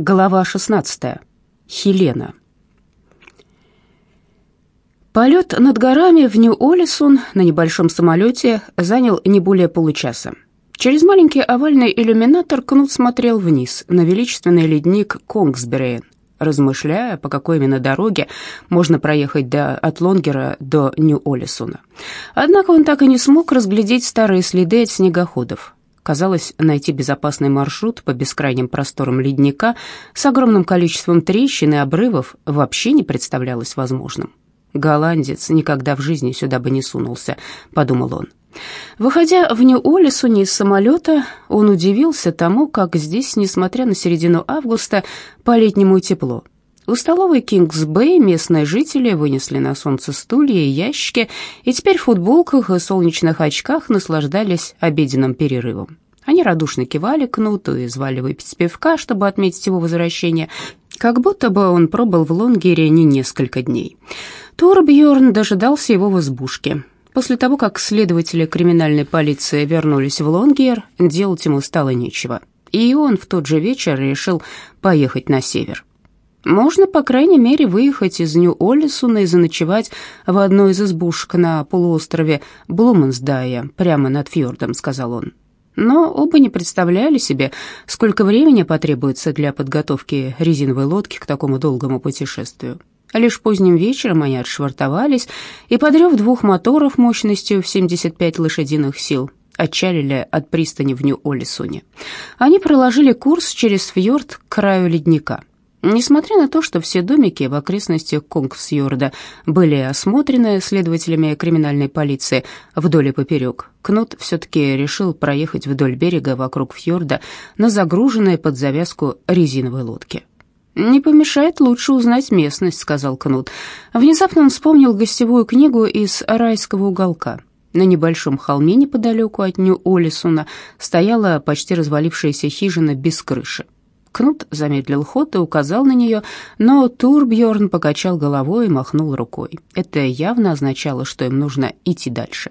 Глава 16. Хелена. Полет над горами в Нью-Олисон на небольшом самолете занял не более получаса. Через маленький овальный иллюминатор Кнут смотрел вниз на величественный ледник Конгсберейн, размышляя, по какой именно дороге можно проехать до, от Лонгера до Нью-Олисона. Однако он так и не смог разглядеть старые следы от снегоходов, Казалось, найти безопасный маршрут по бескрайним просторам ледника с огромным количеством трещин и обрывов вообще не представлялось возможным. «Голландец никогда в жизни сюда бы не сунулся», — подумал он. Выходя в Нью-Олесуне из самолета, он удивился тому, как здесь, несмотря на середину августа, по-летнему тепло. У столовой Кингс-Бэй местные жители вынесли на солнце стулья и ящики, и теперь в футболках и солнечных очках наслаждались обеденным перерывом. Они радушно кивали Кнуту и звали выпить пивка, чтобы отметить его возвращение, как будто бы он пробыл в Лонгере не несколько дней. Торбьерн дожидался его в избушке. После того, как следователи криминальной полиции вернулись в Лонгер, делать ему стало нечего. И он в тот же вечер решил поехать на север. Можно, по крайней мере, выехать из Нью-Оллисуна и заночевать в одной из избушек на полуострове Блуменсдая, прямо над фьордом», — сказал он. Но оба не представляли себе, сколько времени потребуется для подготовки резиновой лодки к такому долгому путешествию. Лишь поздним вечером они отшвартовались и, подрев двух моторов мощностью в 75 лошадиных сил, отчалили от пристани в Нью-Оллисуне. Они проложили курс через фьорд к краю ледника. Несмотря на то, что все домики в окрестностях Конгсьорда были осмотрены следователями криминальной полиции вдоль и поперек, Кнут все-таки решил проехать вдоль берега вокруг фьорда на загруженной под завязку резиновой лодке. «Не помешает лучше узнать местность», — сказал Кнут. Внезапно он вспомнил гостевую книгу из «Райского уголка». На небольшом холме неподалеку от Нью-Олисуна стояла почти развалившаяся хижина без крыши. Кнут замедлил ход и указал на нее, но Турбьорн покачал головой и махнул рукой. Это явно означало, что им нужно идти дальше.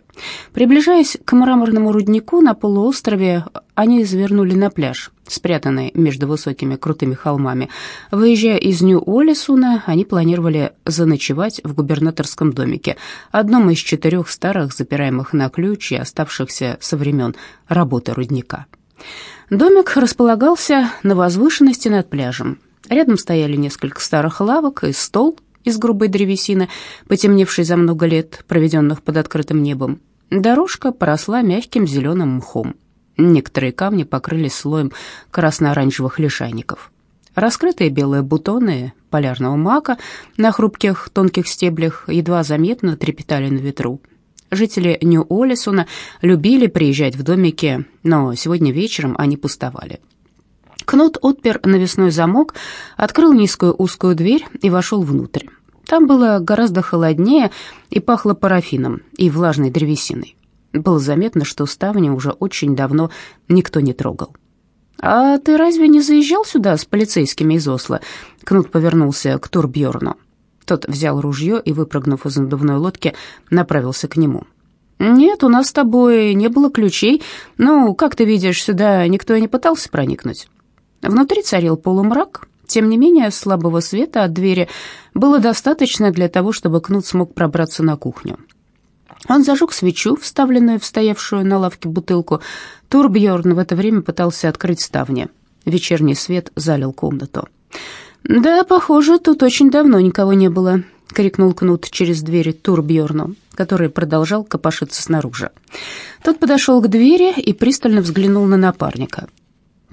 Приближаясь к мраморному руднику на полуострове, они завернули на пляж, спрятанный между высокими крутыми холмами. Выезжая из Нью-Олисуна, они планировали заночевать в губернаторском домике, одном из четырех старых, запираемых на ключ и оставшихся со времен работы рудника. Домик располагался на возвышенности над пляжем. Рядом стояли несколько старых лавок и стол из грубой древесины, потемневший за много лет, проведенных под открытым небом. Дорожка поросла мягким зеленым мхом. Некоторые камни покрылись слоем красно-оранжевых лишайников. Раскрытые белые бутоны полярного мака на хрупких тонких стеблях едва заметно трепетали на ветру. Жители Нью-Олисона любили приезжать в домики, но сегодня вечером они пустовали. Кнут отпер навесной замок, открыл низкую узкую дверь и вошел внутрь. Там было гораздо холоднее и пахло парафином и влажной древесиной. Было заметно, что ставни уже очень давно никто не трогал. «А ты разве не заезжал сюда с полицейскими из Осло?» Кнут повернулся к Турбьерну. Тот взял ружье и, выпрыгнув из надувной лодки, направился к нему. «Нет, у нас с тобой не было ключей. Ну, как ты видишь, сюда никто и не пытался проникнуть». Внутри царил полумрак. Тем не менее, слабого света от двери было достаточно для того, чтобы Кнут смог пробраться на кухню. Он зажег свечу, вставленную в стоявшую на лавке бутылку. Турбьерн в это время пытался открыть ставни. Вечерний свет залил комнату. «Да, похоже, тут очень давно никого не было», — крикнул Кнут через дверь Турбьерну, который продолжал копошиться снаружи. Тот подошел к двери и пристально взглянул на напарника.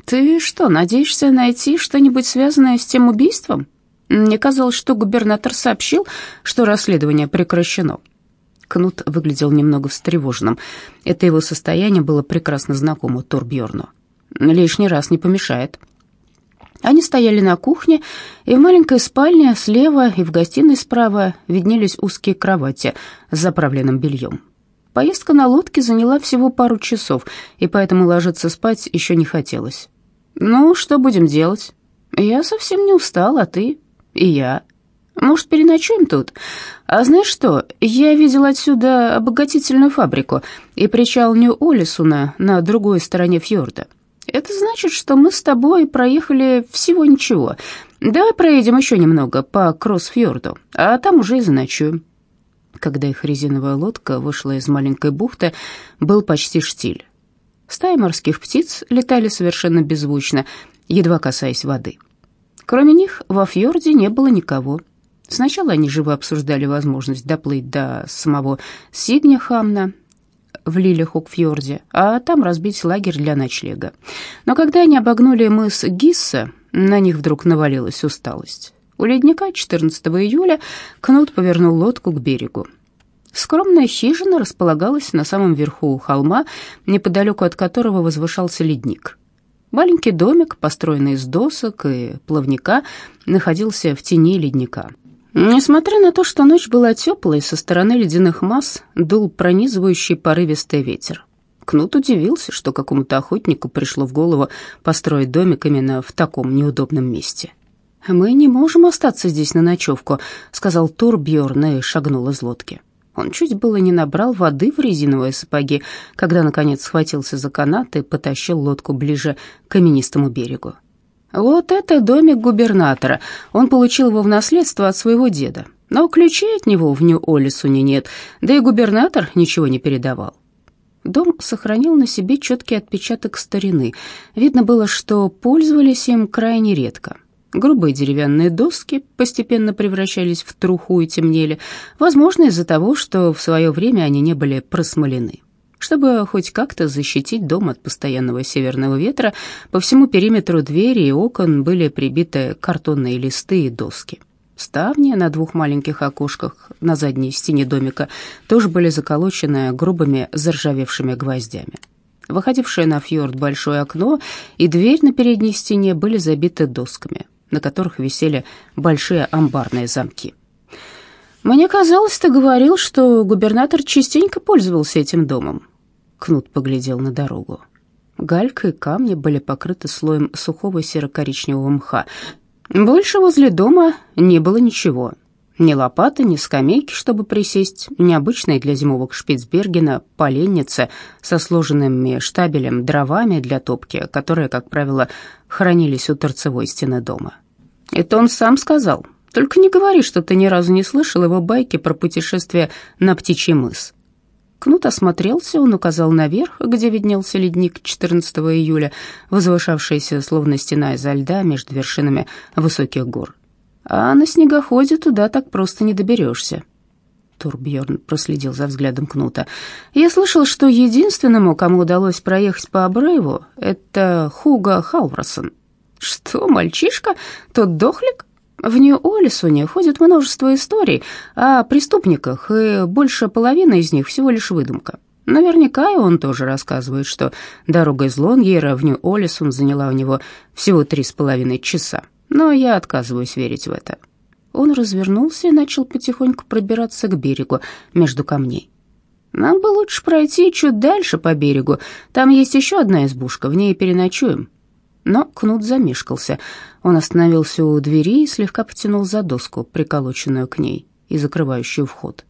«Ты что, надеешься найти что-нибудь связанное с тем убийством? Мне казалось, что губернатор сообщил, что расследование прекращено». Кнут выглядел немного встревоженным. Это его состояние было прекрасно знакомо Турбьерну. «Лишний раз не помешает», они стояли на кухне, и в маленькой спальне слева и в гостиной справа виднелись узкие кровати с заправленным бельем. Поездка на лодке заняла всего пару часов, и поэтому ложиться спать еще не хотелось. «Ну, что будем делать?» «Я совсем не устал, а ты?» «И я». «Может, переночуем тут?» «А знаешь что, я видел отсюда обогатительную фабрику и причал Нью-Олисуна на другой стороне фьорда. Это значит, что мы с тобой проехали всего ничего. Давай проедем еще немного по Кроссфьорду, а там уже и заночуем. Когда их резиновая лодка вышла из маленькой бухты, был почти штиль. Стаи морских птиц летали совершенно беззвучно, едва касаясь воды. Кроме них во фьорде не было никого. Сначала они живо обсуждали возможность доплыть до самого Сиднехамна в Лилихок-фьорде, а там разбить лагерь для ночлега. Но когда они обогнули мыс Гисса, на них вдруг навалилась усталость. У ледника 14 июля Кнут повернул лодку к берегу. Скромная хижина располагалась на самом верху холма, неподалеку от которого возвышался ледник. Маленький домик, построенный из досок и плавника, находился в тени ледника. Несмотря на то, что ночь была теплой, со стороны ледяных масс дул пронизывающий порывистый ветер. Кнут удивился, что какому-то охотнику пришло в голову построить домик именно в таком неудобном месте. «Мы не можем остаться здесь на ночевку», — сказал Турбьерн и шагнул из лодки. Он чуть было не набрал воды в резиновые сапоги, когда, наконец, схватился за канат и потащил лодку ближе к каменистому берегу. «Вот это домик губернатора. Он получил его в наследство от своего деда. Но ключей от него в Нью-Олисуне нет, да и губернатор ничего не передавал. Дом сохранил на себе четкий отпечаток старины. Видно было, что пользовались им крайне редко. Грубые деревянные доски постепенно превращались в труху и темнели, возможно, из-за того, что в свое время они не были просмолены. Чтобы хоть как-то защитить дом от постоянного северного ветра, по всему периметру двери и окон были прибиты картонные листы и доски. Ставни на двух маленьких окошках на задней стене домика тоже были заколочены грубыми заржавевшими гвоздями. Выходившее на фьорд большое окно и дверь на передней стене были забиты досками на которых висели большие амбарные замки. «Мне казалось, ты говорил, что губернатор частенько пользовался этим домом». Кнут поглядел на дорогу. Галька и камни были покрыты слоем сухого серо-коричневого мха. Больше возле дома не было ничего. Ни лопаты, ни скамейки, чтобы присесть, необычные для зимовок Шпицбергена поленницы со сложенными штабелем дровами для топки, которые, как правило, хранились у торцевой стены дома. Это он сам сказал. Только не говори, что ты ни разу не слышал его байки про путешествие на Птичий мыс. Кнут осмотрелся, он указал наверх, где виднелся ледник 14 июля, возвышавшийся словно стена изо льда между вершинами высоких гор. А на снегоходе туда так просто не доберешься. Турбьерн проследил за взглядом Кнута. «Я слышал, что единственному, кому удалось проехать по обрыву, это Хуга Халварсон. «Что, мальчишка? Тот дохлик?» В Нью-Олисоне ходит множество историй о преступниках, и больше половины из них всего лишь выдумка. Наверняка и он тоже рассказывает, что дорога из Лонгейра в Нью-Олисон заняла у него всего три с половиной часа. Но я отказываюсь верить в это. Он развернулся и начал потихоньку пробираться к берегу между камней. Нам бы лучше пройти чуть дальше по берегу. Там есть еще одна избушка, в ней переночуем. Но Кнут замешкался. Он остановился у двери и слегка потянул за доску, приколоченную к ней и закрывающую вход.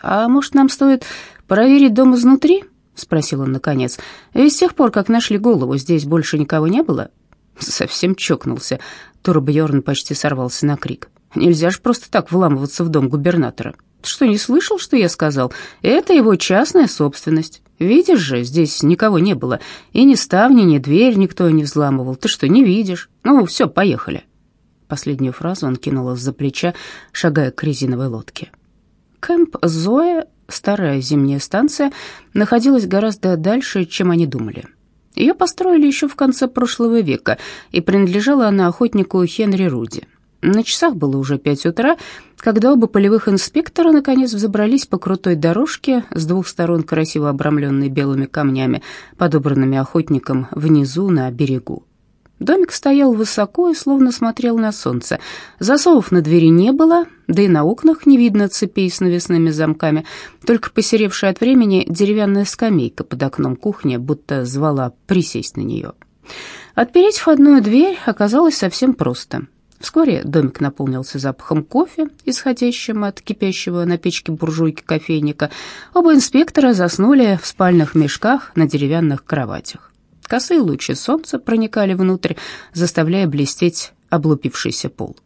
«А может, нам стоит проверить дом изнутри?» — спросил он наконец. «Ведь с тех пор, как нашли голову, здесь больше никого не было?» Совсем чокнулся. Турбьерн почти сорвался на крик. «Нельзя же просто так вламываться в дом губернатора. Ты что, не слышал, что я сказал? Это его частная собственность. Видишь же, здесь никого не было. И ни ставни, ни дверь никто не взламывал. Ты что, не видишь? Ну, все, поехали». Последнюю фразу он кинул из-за плеча, шагая к резиновой лодке. Кэмп Зоя, старая зимняя станция, находилась гораздо дальше, чем они думали. Ее построили еще в конце прошлого века, и принадлежала она охотнику Хенри Руди. На часах было уже пять утра, когда оба полевых инспектора наконец взобрались по крутой дорожке с двух сторон красиво обрамленной белыми камнями, подобранными охотником внизу на берегу. Домик стоял высоко и словно смотрел на солнце. Засовов на двери не было, да и на окнах не видно цепей с навесными замками, только посеревшая от времени деревянная скамейка под окном кухни будто звала присесть на нее. Отпереть входную дверь оказалось совсем просто — Вскоре домик наполнился запахом кофе, исходящим от кипящего на печке буржуйки кофейника. Оба инспектора заснули в спальных мешках на деревянных кроватях. Косые лучи солнца проникали внутрь, заставляя блестеть облупившийся пол.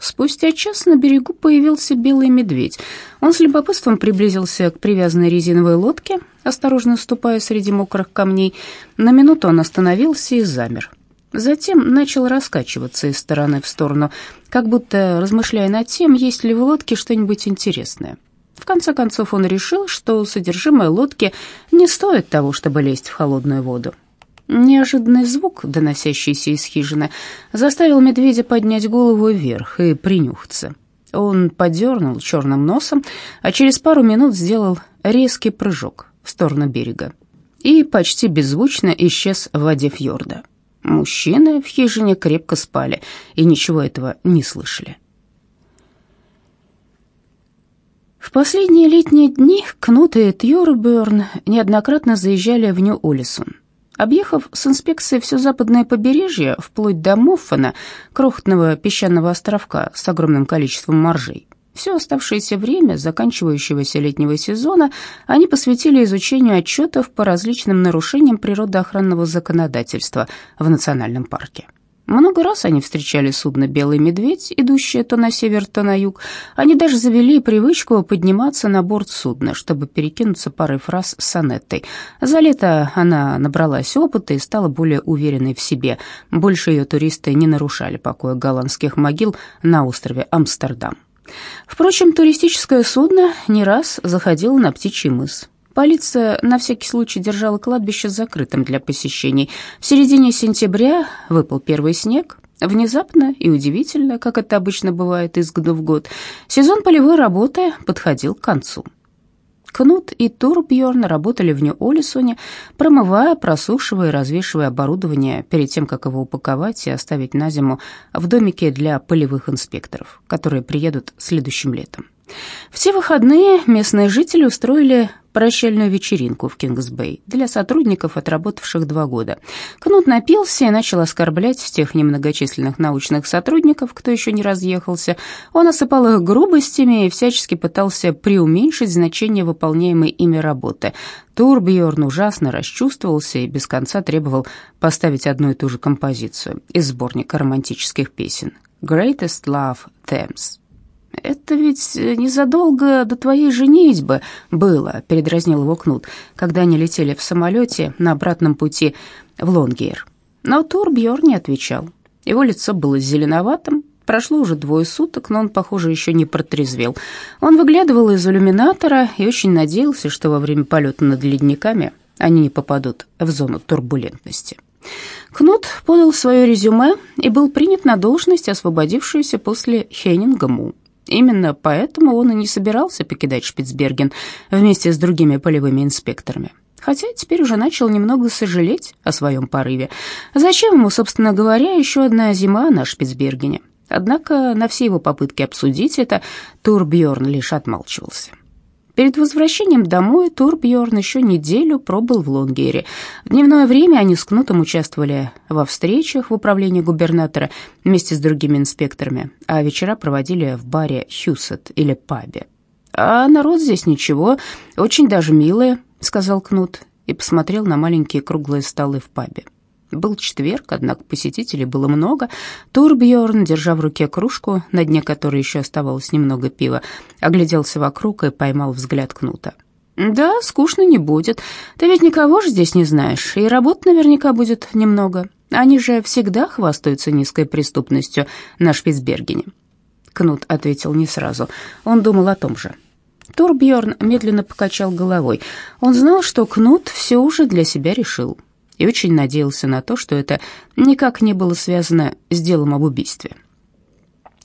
Спустя час на берегу появился белый медведь. Он с любопытством приблизился к привязанной резиновой лодке, осторожно ступая среди мокрых камней. На минуту он остановился и замер. Затем начал раскачиваться из стороны в сторону, как будто размышляя над тем, есть ли в лодке что-нибудь интересное. В конце концов он решил, что содержимое лодки не стоит того, чтобы лезть в холодную воду. Неожиданный звук, доносящийся из хижины, заставил медведя поднять голову вверх и принюхаться. Он подернул черным носом, а через пару минут сделал резкий прыжок в сторону берега и почти беззвучно исчез в воде фьорда. Мужчины в хижине крепко спали и ничего этого не слышали. В последние летние дни Кнут и Тьорберн неоднократно заезжали в Нью-Олисон. Объехав с инспекцией все западное побережье, вплоть до Моффена, крохотного песчаного островка с огромным количеством моржей, все оставшееся время заканчивающегося летнего сезона они посвятили изучению отчетов по различным нарушениям природоохранного законодательства в национальном парке. Много раз они встречали судно «Белый медведь», идущее то на север, то на юг. Они даже завели привычку подниматься на борт судна, чтобы перекинуться парой фраз с Анеттой. За лето она набралась опыта и стала более уверенной в себе. Больше ее туристы не нарушали покоя голландских могил на острове Амстердам. Впрочем, туристическое судно не раз заходило на Птичий мыс. Полиция на всякий случай держала кладбище закрытым для посещений. В середине сентября выпал первый снег. Внезапно и удивительно, как это обычно бывает из года в год, сезон полевой работы подходил к концу. Кнут и Турбьерн работали в Нью-Олисоне, промывая, просушивая и развешивая оборудование перед тем, как его упаковать и оставить на зиму в домике для полевых инспекторов, которые приедут следующим летом. В те выходные местные жители устроили прощальную вечеринку в Кингсбей для сотрудников, отработавших два года. Кнут напился и начал оскорблять тех немногочисленных научных сотрудников, кто еще не разъехался. Он осыпал их грубостями и всячески пытался преуменьшить значение выполняемой ими работы. Турбьерн ужасно расчувствовался и без конца требовал поставить одну и ту же композицию из сборника романтических песен «Greatest Love Themes». «Это ведь незадолго до твоей женитьбы было», — передразнил его Кнут, когда они летели в самолете на обратном пути в Лонгейр. Но Турбьер не отвечал. Его лицо было зеленоватым, Прошло уже двое суток, но он, похоже, еще не протрезвел. Он выглядывал из иллюминатора и очень надеялся, что во время полета над ледниками они не попадут в зону турбулентности. Кнут подал свое резюме и был принят на должность, освободившуюся после Хеннинга Му. Именно поэтому он и не собирался покидать Шпицберген вместе с другими полевыми инспекторами. Хотя теперь уже начал немного сожалеть о своем порыве. Зачем ему, собственно говоря, еще одна зима на Шпицбергене? Однако на все его попытки обсудить это Турбьерн лишь отмалчивался. Перед возвращением домой Турбьорн еще неделю пробыл в Лонгере. В дневное время они с Кнутом участвовали во встречах в управлении губернатора вместе с другими инспекторами, а вечера проводили в баре «Хьюсет» или пабе. «А народ здесь ничего, очень даже милые», — сказал Кнут и посмотрел на маленькие круглые столы в пабе. Был четверг, однако посетителей было много. Турбьорн, держа в руке кружку, на дне которой еще оставалось немного пива, огляделся вокруг и поймал взгляд Кнута. «Да, скучно не будет. Ты ведь никого же здесь не знаешь, и работ наверняка будет немного. Они же всегда хвастаются низкой преступностью на Шпицбергене». Кнут ответил не сразу. Он думал о том же. Турбьорн медленно покачал головой. Он знал, что Кнут все уже для себя решил и очень надеялся на то, что это никак не было связано с делом об убийстве.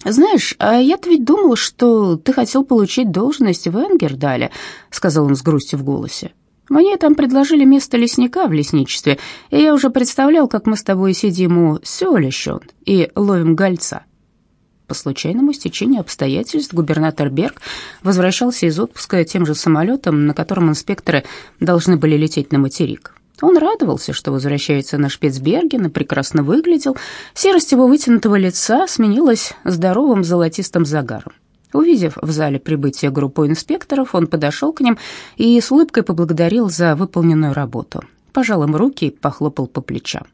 «Знаешь, а я-то ведь думал, что ты хотел получить должность в Энгердале», — сказал он с грустью в голосе. «Мне там предложили место лесника в лесничестве, и я уже представлял, как мы с тобой сидим у Сёлещон и ловим гольца». По случайному стечению обстоятельств губернатор Берг возвращался из отпуска тем же самолетом, на котором инспекторы должны были лететь на материк. Он радовался, что возвращается на Шпицберген и прекрасно выглядел. Серость его вытянутого лица сменилась здоровым золотистым загаром. Увидев в зале прибытие группы инспекторов, он подошел к ним и с улыбкой поблагодарил за выполненную работу. пожал им руки и похлопал по плечам.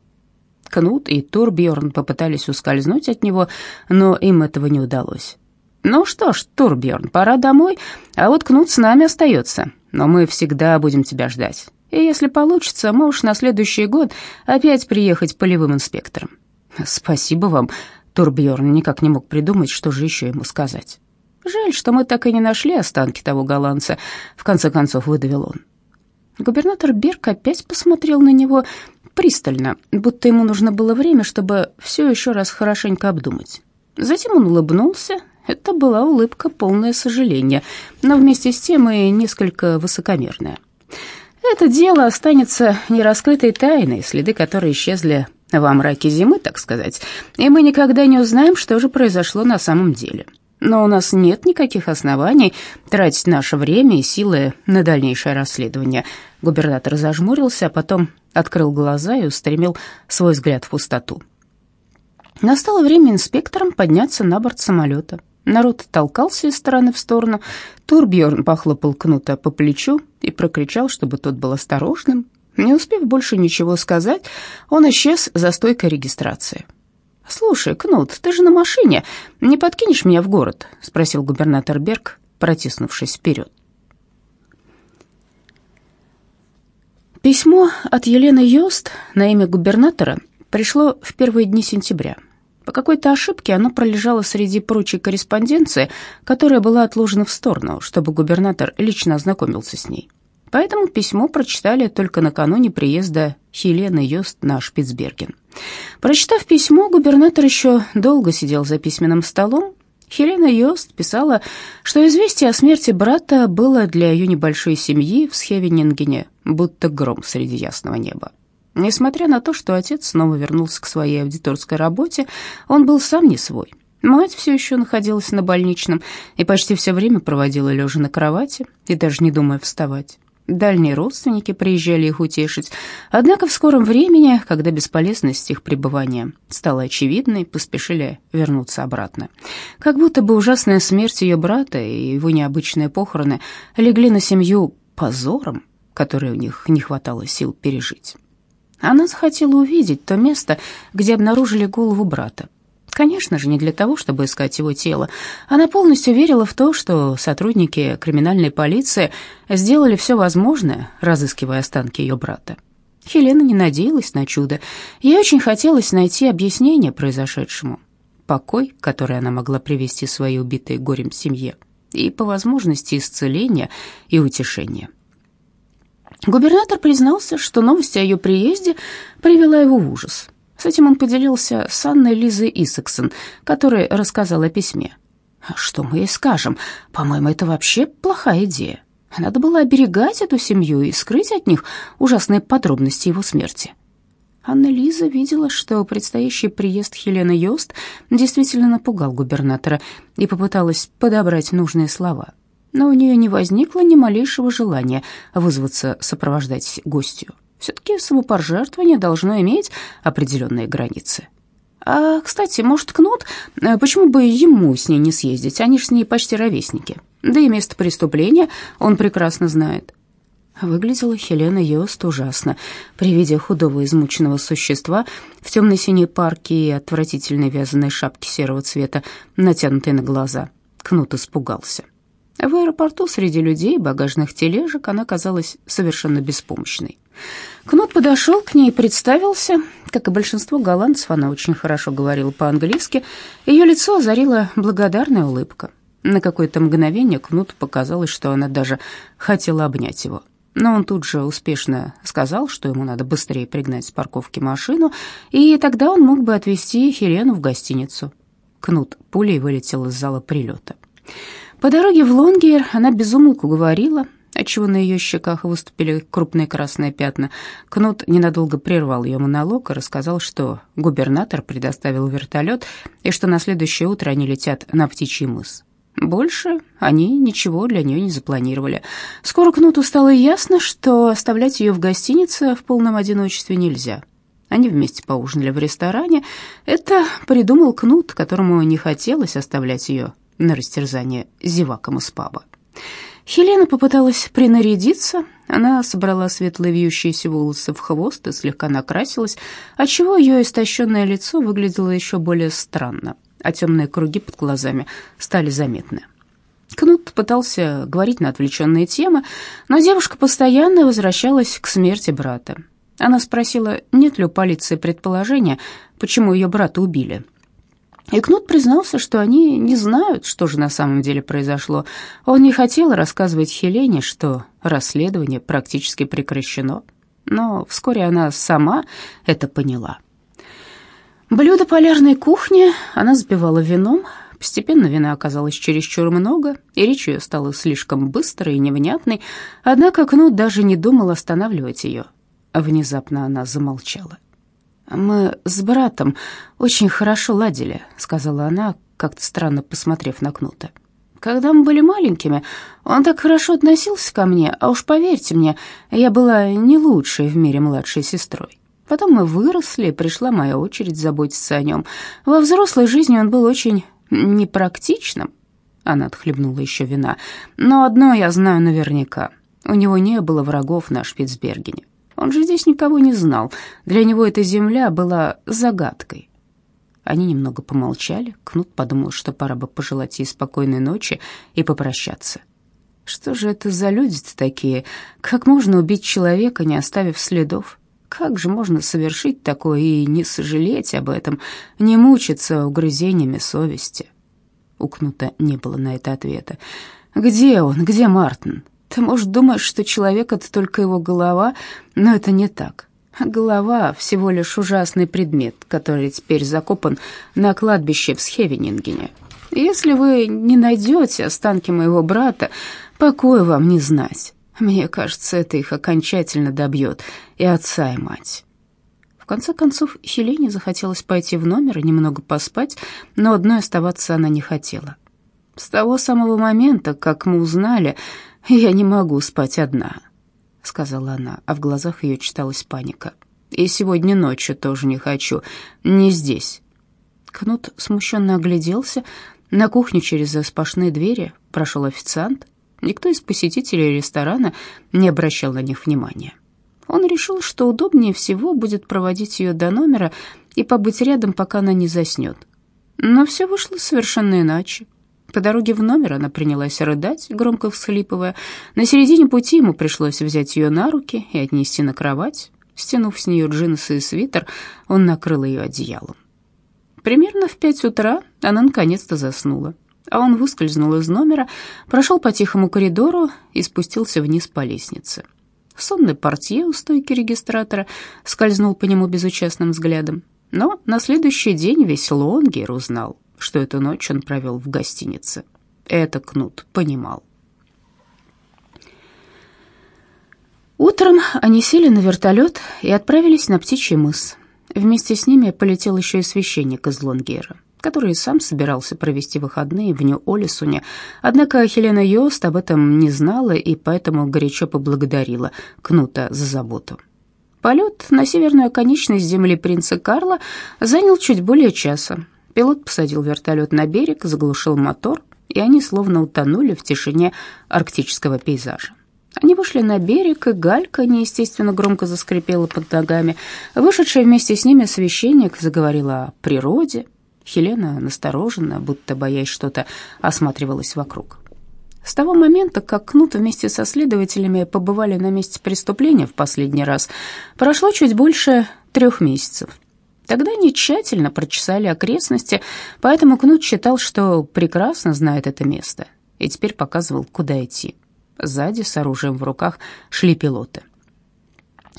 Кнут и Турбьорн попытались ускользнуть от него, но им этого не удалось. «Ну что ж, Турбьорн, пора домой, а вот Кнут с нами остается, но мы всегда будем тебя ждать. И если получится, можешь на следующий год опять приехать полевым инспектором». «Спасибо вам», — Турбьорн никак не мог придумать, что же еще ему сказать. «Жаль, что мы так и не нашли останки того голландца», — в конце концов выдавил он. Губернатор Берг опять посмотрел на него пристально, будто ему нужно было время, чтобы все еще раз хорошенько обдумать. Затем он улыбнулся. Это была улыбка, полное сожаления, но вместе с тем и несколько высокомерная. Это дело останется нераскрытой тайной, следы которой исчезли во мраке зимы, так сказать, и мы никогда не узнаем, что же произошло на самом деле. Но у нас нет никаких оснований тратить наше время и силы на дальнейшее расследование. Губернатор зажмурился, а потом открыл глаза и устремил свой взгляд в пустоту. Настало время инспекторам подняться на борт самолета. Народ толкался из стороны в сторону. Турбьерн похлопал Кнута по плечу и прокричал, чтобы тот был осторожным. Не успев больше ничего сказать, он исчез за стойкой регистрации. «Слушай, Кнут, ты же на машине. Не подкинешь меня в город?» — спросил губернатор Берг, протиснувшись вперед. Письмо от Елены Йост на имя губернатора пришло в первые дни сентября. По какой-то ошибке оно пролежало среди прочей корреспонденции, которая была отложена в сторону, чтобы губернатор лично ознакомился с ней. Поэтому письмо прочитали только накануне приезда Хелены Йост на Шпицберген. Прочитав письмо, губернатор еще долго сидел за письменным столом. Хелена Йост писала, что известие о смерти брата было для ее небольшой семьи в Схевенингене будто гром среди ясного неба. Несмотря на то, что отец снова вернулся к своей аудиторской работе, он был сам не свой. Мать все еще находилась на больничном и почти все время проводила лежа на кровати и даже не думая вставать. Дальние родственники приезжали их утешить, однако в скором времени, когда бесполезность их пребывания стала очевидной, поспешили вернуться обратно. Как будто бы ужасная смерть ее брата и его необычные похороны легли на семью позором, который у них не хватало сил пережить. Она захотела увидеть то место, где обнаружили голову брата, Конечно же, не для того, чтобы искать его тело. Она полностью верила в то, что сотрудники криминальной полиции сделали все возможное, разыскивая останки ее брата. Хелена не надеялась на чудо. Ей очень хотелось найти объяснение произошедшему. Покой, который она могла привести своей убитой горем семье, и по возможности исцеления и утешения. Губернатор признался, что новость о ее приезде привела его в ужас – с этим он поделился с Анной Лизой Исаксон, которая рассказала о письме. «Что мы ей скажем? По-моему, это вообще плохая идея. Надо было оберегать эту семью и скрыть от них ужасные подробности его смерти». Анна Лиза видела, что предстоящий приезд Хелены Йост действительно напугал губернатора и попыталась подобрать нужные слова. Но у нее не возникло ни малейшего желания вызваться сопровождать гостью. Все-таки самопожертвование должно иметь определенные границы. А, кстати, может, Кнут, э, почему бы ему с ней не съездить? Они же с ней почти ровесники. Да и место преступления он прекрасно знает. Выглядела Хелена Йост ужасно. При виде худого измученного существа в темно-синей парке и отвратительной вязаной шапке серого цвета, натянутой на глаза, Кнут испугался. В аэропорту среди людей, багажных тележек, она казалась совершенно беспомощной. Кнут подошел к ней и представился. Как и большинство голландцев, она очень хорошо говорила по-английски. Ее лицо озарила благодарная улыбка. На какое-то мгновение Кнут показалось, что она даже хотела обнять его. Но он тут же успешно сказал, что ему надо быстрее пригнать с парковки машину, и тогда он мог бы отвезти Хелену в гостиницу. Кнут пулей вылетел из зала прилета. По дороге в Лонгер она безумолку говорила, отчего на ее щеках выступили крупные красные пятна. Кнут ненадолго прервал ее монолог и рассказал, что губернатор предоставил вертолет и что на следующее утро они летят на Птичий мыс. Больше они ничего для нее не запланировали. Скоро Кнуту стало ясно, что оставлять ее в гостинице в полном одиночестве нельзя. Они вместе поужинали в ресторане. Это придумал Кнут, которому не хотелось оставлять ее на растерзание зевакам из паба. Хелена попыталась принарядиться. Она собрала светлые вьющиеся волосы в хвост и слегка накрасилась, отчего ее истощенное лицо выглядело еще более странно, а темные круги под глазами стали заметны. Кнут пытался говорить на отвлеченные темы, но девушка постоянно возвращалась к смерти брата. Она спросила, нет ли у полиции предположения, почему ее брата убили. И Кнут признался, что они не знают, что же на самом деле произошло. Он не хотел рассказывать Хелене, что расследование практически прекращено. Но вскоре она сама это поняла. Блюдо полярной кухни она запивала вином. Постепенно вина оказалось чересчур много, и речь ее стала слишком быстрой и невнятной. Однако Кнут даже не думал останавливать ее. Внезапно она замолчала. «Мы с братом очень хорошо ладили», — сказала она, как-то странно посмотрев на Кнута. «Когда мы были маленькими, он так хорошо относился ко мне, а уж поверьте мне, я была не лучшей в мире младшей сестрой. Потом мы выросли, пришла моя очередь заботиться о нем. Во взрослой жизни он был очень непрактичным». Она отхлебнула еще вина. «Но одно я знаю наверняка. У него не было врагов на Шпицбергене. Он же здесь никого не знал. Для него эта земля была загадкой. Они немного помолчали. Кнут подумал, что пора бы пожелать ей спокойной ночи и попрощаться. Что же это за люди-то такие? Как можно убить человека, не оставив следов? Как же можно совершить такое и не сожалеть об этом, не мучиться угрызениями совести? У Кнута не было на это ответа. «Где он? Где Мартин? Ты, может, думаешь, что человек — это только его голова, но это не так. Голова — всего лишь ужасный предмет, который теперь закопан на кладбище в Схевенингене. Если вы не найдете останки моего брата, покоя вам не знать. Мне кажется, это их окончательно добьет и отца, и мать». В конце концов, Хелене захотелось пойти в номер и немного поспать, но одной оставаться она не хотела. С того самого момента, как мы узнали, «Я не могу спать одна», — сказала она, а в глазах ее читалась паника. «И сегодня ночью тоже не хочу. Не здесь». Кнут смущенно огляделся. На кухню через распашные двери прошел официант. Никто из посетителей ресторана не обращал на них внимания. Он решил, что удобнее всего будет проводить ее до номера и побыть рядом, пока она не заснет. Но все вышло совершенно иначе. По дороге в номер она принялась рыдать, громко всхлипывая. На середине пути ему пришлось взять ее на руки и отнести на кровать. Стянув с нее джинсы и свитер, он накрыл ее одеялом. Примерно в пять утра она наконец-то заснула, а он выскользнул из номера, прошел по тихому коридору и спустился вниз по лестнице. Сонный портье у стойки регистратора скользнул по нему безучастным взглядом, но на следующий день весь Лонгер узнал, что эту ночь он провел в гостинице. Это Кнут понимал. Утром они сели на вертолет и отправились на Птичий мыс. Вместе с ними полетел еще и священник из Лонгера, который сам собирался провести выходные в Нью-Олесуне. Однако Хелена Йост об этом не знала и поэтому горячо поблагодарила Кнута за заботу. Полет на северную оконечность земли принца Карла занял чуть более часа. Пилот посадил вертолет на берег, заглушил мотор, и они словно утонули в тишине арктического пейзажа. Они вышли на берег, и галька неестественно громко заскрипела под ногами. Вышедший вместе с ними священник заговорил о природе. Хелена настороженно, будто боясь что-то, осматривалась вокруг. С того момента, как Кнут вместе со следователями побывали на месте преступления в последний раз, прошло чуть больше трех месяцев. Тогда они тщательно прочесали окрестности, поэтому Кнут считал, что прекрасно знает это место, и теперь показывал, куда идти. Сзади, с оружием в руках, шли пилоты.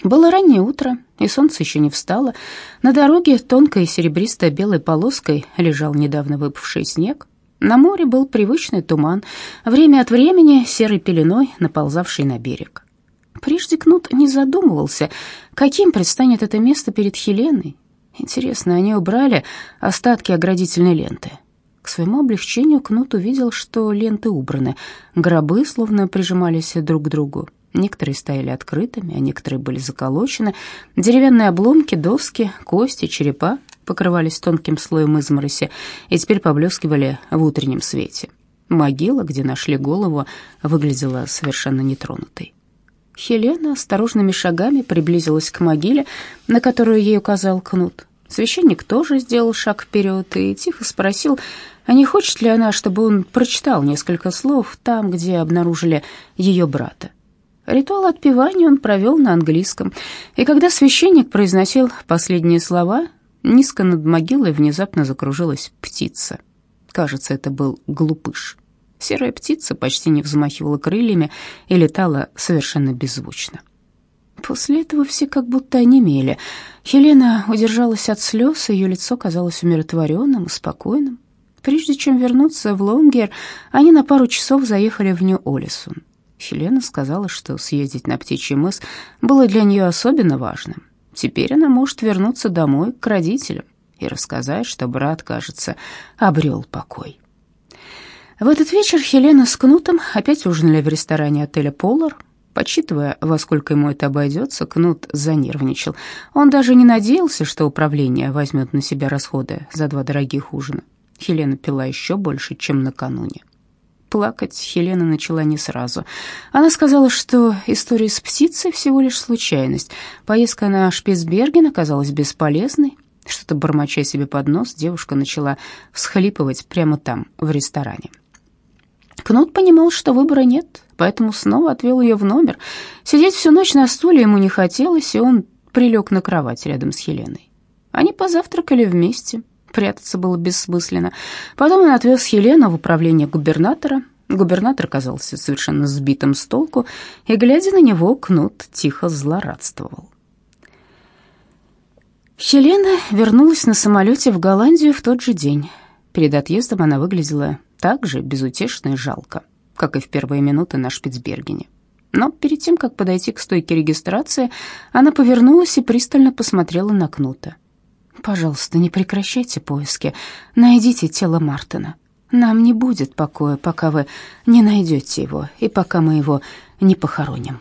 Было раннее утро, и солнце еще не встало. На дороге тонкой серебристой белой полоской лежал недавно выпавший снег. На море был привычный туман, время от времени серой пеленой наползавший на берег. Прежде Кнут не задумывался, каким предстанет это место перед Хеленой, Интересно, они убрали остатки оградительной ленты. К своему облегчению Кнут увидел, что ленты убраны. Гробы словно прижимались друг к другу. Некоторые стояли открытыми, а некоторые были заколочены. Деревянные обломки, доски, кости, черепа покрывались тонким слоем измороси и теперь поблескивали в утреннем свете. Могила, где нашли голову, выглядела совершенно нетронутой. Хелена осторожными шагами приблизилась к могиле, на которую ей указал Кнут. Священник тоже сделал шаг вперед и тихо спросил, а не хочет ли она, чтобы он прочитал несколько слов там, где обнаружили ее брата. Ритуал отпевания он провел на английском, и когда священник произносил последние слова, низко над могилой внезапно закружилась птица. Кажется, это был глупыш. Серая птица почти не взмахивала крыльями и летала совершенно беззвучно. После этого все как будто онемели. Хелена удержалась от слез, ее лицо казалось умиротворенным и спокойным. Прежде чем вернуться в Лонгер, они на пару часов заехали в Нью-Олисон. Хелена сказала, что съездить на Птичий мыс было для нее особенно важным. Теперь она может вернуться домой к родителям и рассказать, что брат, кажется, обрел покой. В этот вечер Хелена с Кнутом опять ужинали в ресторане отеля «Полар». Подсчитывая, во сколько ему это обойдется, Кнут занервничал. Он даже не надеялся, что управление возьмет на себя расходы за два дорогих ужина. Хелена пила еще больше, чем накануне. Плакать Хелена начала не сразу. Она сказала, что история с птицей всего лишь случайность. Поездка на Шпицберген оказалась бесполезной. Что-то бормоча себе под нос, девушка начала всхлипывать прямо там, в ресторане. Кнут понимал, что выбора нет, поэтому снова отвел ее в номер. Сидеть всю ночь на стуле ему не хотелось, и он прилег на кровать рядом с Хеленой. Они позавтракали вместе, прятаться было бессмысленно. Потом он отвез Хелену в управление губернатора. Губернатор казался совершенно сбитым с толку, и, глядя на него, Кнут тихо злорадствовал. Хелена вернулась на самолете в Голландию в тот же день. Перед отъездом она выглядела так же безутешно и жалко, как и в первые минуты на Шпицбергене. Но перед тем, как подойти к стойке регистрации, она повернулась и пристально посмотрела на Кнута. «Пожалуйста, не прекращайте поиски. Найдите тело Мартина. Нам не будет покоя, пока вы не найдете его и пока мы его не похороним».